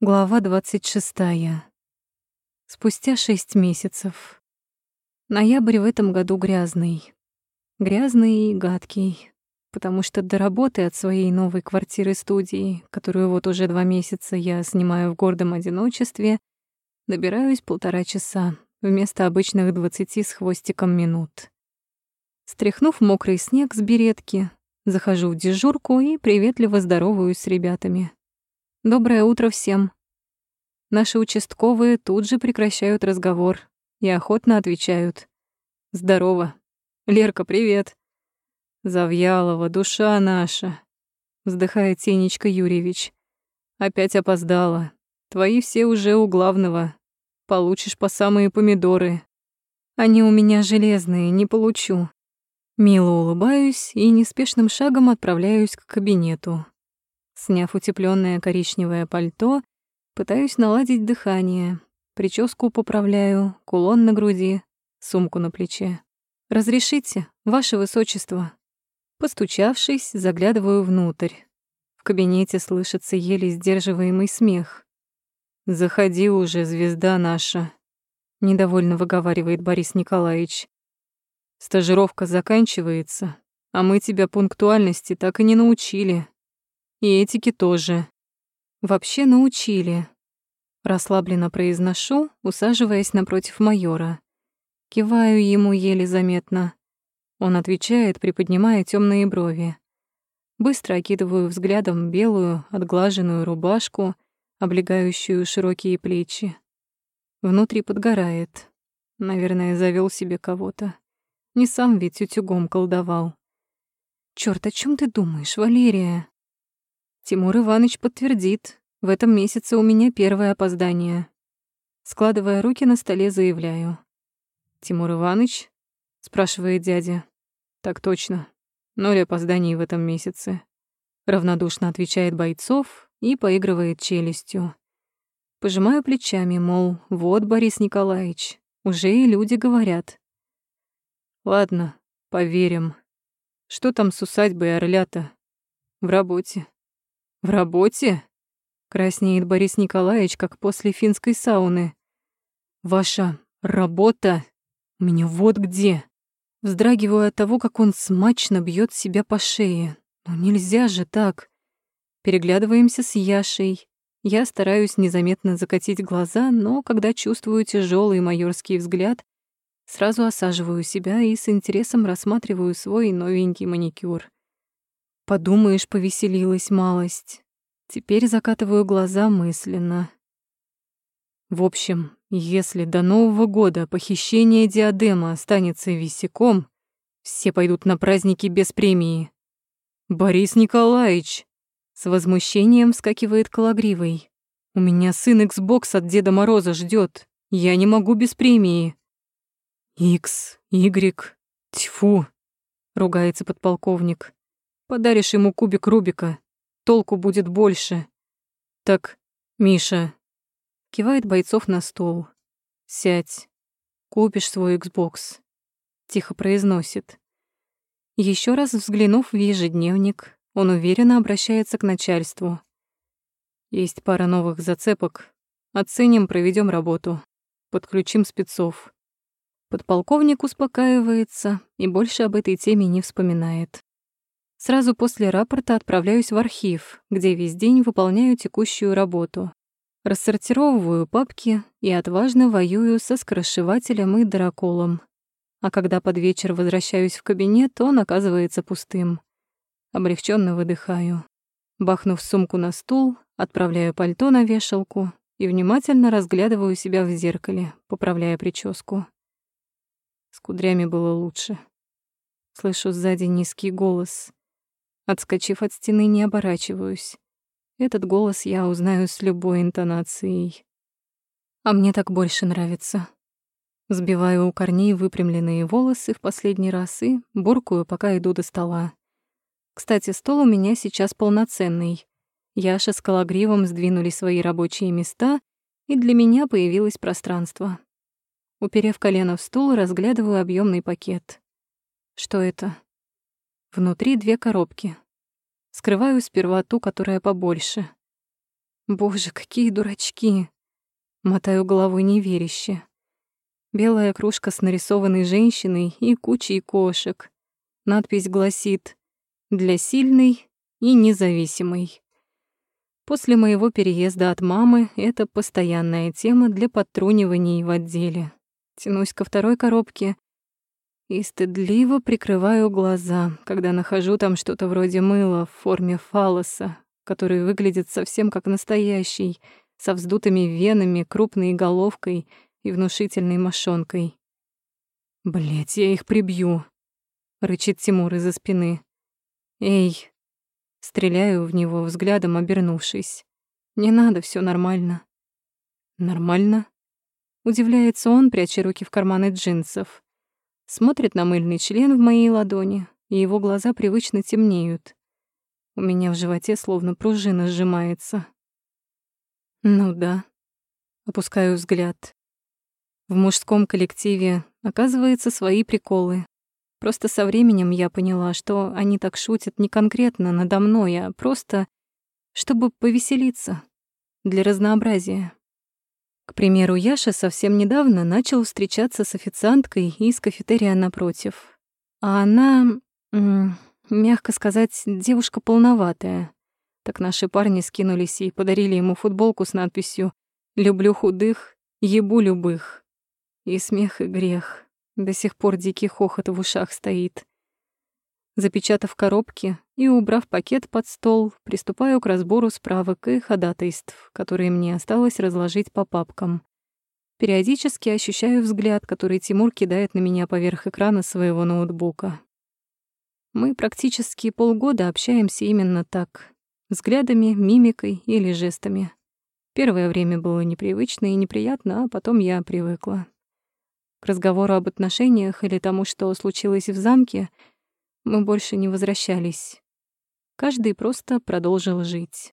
Глава 26. Спустя шесть месяцев. Ноябрь в этом году грязный. Грязный и гадкий, потому что до работы от своей новой квартиры-студии, которую вот уже два месяца я снимаю в гордом одиночестве, добираюсь полтора часа вместо обычных двадцати с хвостиком минут. Стряхнув мокрый снег с беретки, захожу в дежурку и приветливо здороваюсь с ребятами. Доброе утро всем. Наши участковые тут же прекращают разговор и охотно отвечают. Здорово. Лерка, привет. Завьялова, душа наша. Вздыхает Сенечка Юрьевич. Опять опоздала. Твои все уже у главного. Получишь по самые помидоры. Они у меня железные, не получу. Мило улыбаюсь и неспешным шагом отправляюсь к кабинету. Сняв утеплённое коричневое пальто, пытаюсь наладить дыхание, прическу поправляю, кулон на груди, сумку на плече. «Разрешите, ваше высочество?» Постучавшись, заглядываю внутрь. В кабинете слышится еле сдерживаемый смех. «Заходи уже, звезда наша», — недовольно выговаривает Борис Николаевич. «Стажировка заканчивается, а мы тебя пунктуальности так и не научили. И этики тоже. Вообще научили. Расслабленно произношу, усаживаясь напротив майора. Киваю ему еле заметно. Он отвечает, приподнимая темные брови. Быстро окидываю взглядом белую, отглаженную рубашку, облегающую широкие плечи. Внутри подгорает. Наверное, завел себе кого-то. Не сам ведь утюгом колдовал. Черт, о чем ты думаешь, Валерия? Тимур Иванович подтвердит. В этом месяце у меня первое опоздание. Складывая руки на столе, заявляю. «Тимур Иванович?» — спрашивает дядя. «Так точно. Ноль опозданий в этом месяце». Равнодушно отвечает Бойцов и поигрывает челюстью. Пожимаю плечами, мол, вот, Борис Николаевич, уже и люди говорят. Ладно, поверим. Что там с усадьбой Орлята? В работе. В работе? Краснеет Борис Николаевич, как после финской сауны. Ваша работа? У меня вот где. Вздрагиваю от того, как он смачно бьет себя по шее. Ну нельзя же так. Переглядываемся с Яшей. Я стараюсь незаметно закатить глаза, но когда чувствую тяжелый майорский взгляд, сразу осаживаю себя и с интересом рассматриваю свой новенький маникюр. Подумаешь, повеселилась малость. Теперь закатываю глаза мысленно. В общем, если до Нового года похищение диадема останется висяком, все пойдут на праздники без премии. Борис Николаевич с возмущением вскакивает Калагривый. У меня сын Xbox от Деда Мороза ждет. Я не могу без премии. X, Y, тьфу, ругается подполковник. Подаришь ему кубик Рубика, толку будет больше. Так, Миша, кивает бойцов на стол. Сядь, купишь свой Xbox. Тихо произносит. Еще раз взглянув в ежедневник, он уверенно обращается к начальству. Есть пара новых зацепок. Оценим, проведем работу. Подключим спецов. Подполковник успокаивается и больше об этой теме не вспоминает. Сразу после рапорта отправляюсь в архив, где весь день выполняю текущую работу. Рассортировываю папки и отважно воюю со скоросшивателем и драколом. А когда под вечер возвращаюсь в кабинет, он оказывается пустым. Облегченно выдыхаю. Бахнув сумку на стул, отправляю пальто на вешалку и внимательно разглядываю себя в зеркале, поправляя прическу. С кудрями было лучше. Слышу сзади низкий голос. Отскочив от стены, не оборачиваюсь. Этот голос я узнаю с любой интонацией. А мне так больше нравится. Сбиваю у корней выпрямленные волосы в последний раз и буркую, пока иду до стола. Кстати, стол у меня сейчас полноценный. Яша с Калагривом сдвинули свои рабочие места, и для меня появилось пространство. Уперев колено в стул, разглядываю объемный пакет. Что это? Внутри две коробки. Скрываю сперва ту, которая побольше. Боже, какие дурачки. Мотаю головой неверяще. Белая кружка с нарисованной женщиной и кучей кошек. Надпись гласит «Для сильной и независимой». После моего переезда от мамы это постоянная тема для подтруниваний в отделе. Тянусь ко второй коробке и стыдливо прикрываю глаза, когда нахожу там что-то вроде мыла в форме фалоса, который выглядит совсем как настоящий, со вздутыми венами, крупной головкой и внушительной мошонкой. Блять, я их прибью!» — рычит Тимур из-за спины. «Эй!» Стреляю в него, взглядом обернувшись. «Не надо, все нормально». «Нормально?» Удивляется он, пряча руки в карманы джинсов. Смотрит на мыльный член в моей ладони, и его глаза привычно темнеют. У меня в животе словно пружина сжимается. Ну да. Опускаю взгляд. В мужском коллективе, оказывается, свои приколы. Просто со временем я поняла, что они так шутят не конкретно надо мной, а просто чтобы повеселиться, для разнообразия. К примеру, Яша совсем недавно начал встречаться с официанткой из кафетерия напротив. А она, мягко сказать, девушка полноватая. Так наши парни скинулись и подарили ему футболку с надписью «Люблю худых, ебу любых». И смех, и грех. До сих пор дикий хохот в ушах стоит. Запечатав коробки и убрав пакет под стол, приступаю к разбору справок и ходатайств, которые мне осталось разложить по папкам. Периодически ощущаю взгляд, который Тимур кидает на меня поверх экрана своего ноутбука. Мы практически полгода общаемся именно так, Взглядами, мимикой или жестами. Первое время было непривычно и неприятно, а потом я привыкла. К разговору об отношениях или тому, что случилось в замке, мы больше не возвращались. Каждый просто продолжил жить.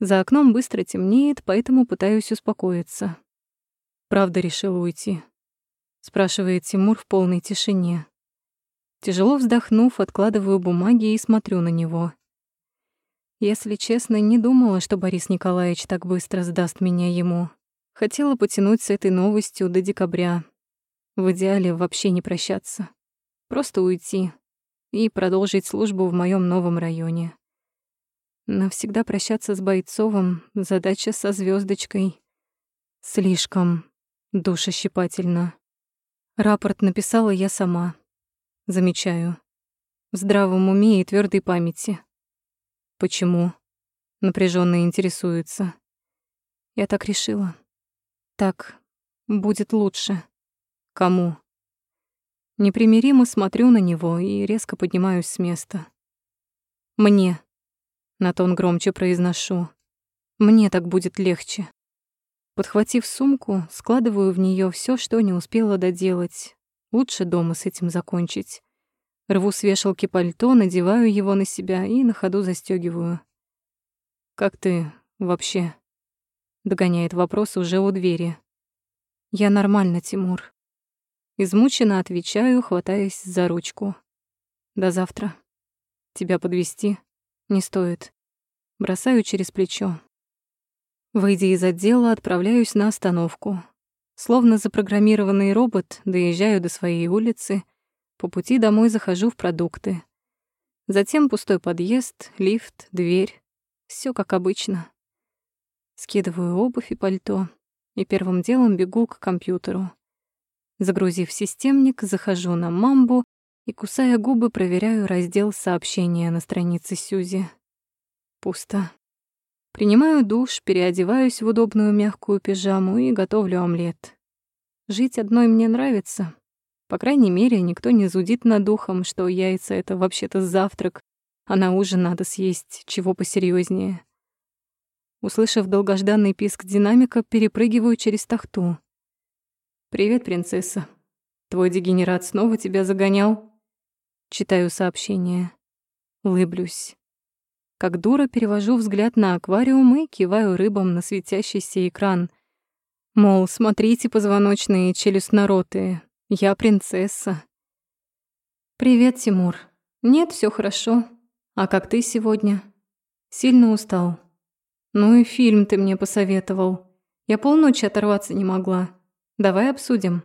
За окном быстро темнеет, поэтому пытаюсь успокоиться. «Правда решил уйти?» — спрашивает Тимур в полной тишине. Тяжело вздохнув, откладываю бумаги и смотрю на него. Если честно, не думала, что Борис Николаевич так быстро сдаст меня ему. Хотела потянуть с этой новостью до декабря. В идеале вообще не прощаться. Просто уйти и продолжить службу в моем новом районе. Навсегда прощаться с Бойцовым — задача со звездочкой. Слишком душещипательно. Рапорт написала я сама. Замечаю. В здравом уме и твердой памяти. Почему? Напряженно интересуется. Я так решила. Так будет лучше. Кому? Непримиримо смотрю на него и резко поднимаюсь с места. Мне. На тон громче произношу. Мне так будет легче. Подхватив сумку, складываю в нее все, что не успела доделать. Лучше дома с этим закончить. Рву с вешалки пальто, надеваю его на себя и на ходу застегиваю. «Как ты вообще?» — догоняет вопрос уже у двери. «Я нормально, Тимур». Измученно отвечаю, хватаясь за ручку. «До завтра. Тебя подвести не стоит». Бросаю через плечо. Выйдя из отдела, отправляюсь на остановку. Словно запрограммированный робот, доезжаю до своей улицы — по пути домой захожу в продукты. Затем пустой подъезд, лифт, дверь. Все как обычно. Скидываю обувь и пальто и первым делом бегу к компьютеру. Загрузив системник, захожу на мамбу и, кусая губы, проверяю раздел сообщения на странице Сюзи. Пусто. Принимаю душ, переодеваюсь в удобную мягкую пижаму и готовлю омлет. Жить одной мне нравится, по крайней мере, никто не зудит над духом, что яйца — это вообще-то завтрак, а на ужин надо съесть чего посерьезнее. Услышав долгожданный писк динамика, перепрыгиваю через тахту. «Привет, принцесса. Твой дегенерат снова тебя загонял?» Читаю сообщение. Улыблюсь. Как дура перевожу взгляд на аквариум и киваю рыбам на светящийся экран. Мол, смотрите, позвоночные челюстноротые, я принцесса. Привет, Тимур. Нет, все хорошо. А как ты сегодня? Сильно устал. Ну и фильм ты мне посоветовал. Я полночи оторваться не могла. Давай обсудим.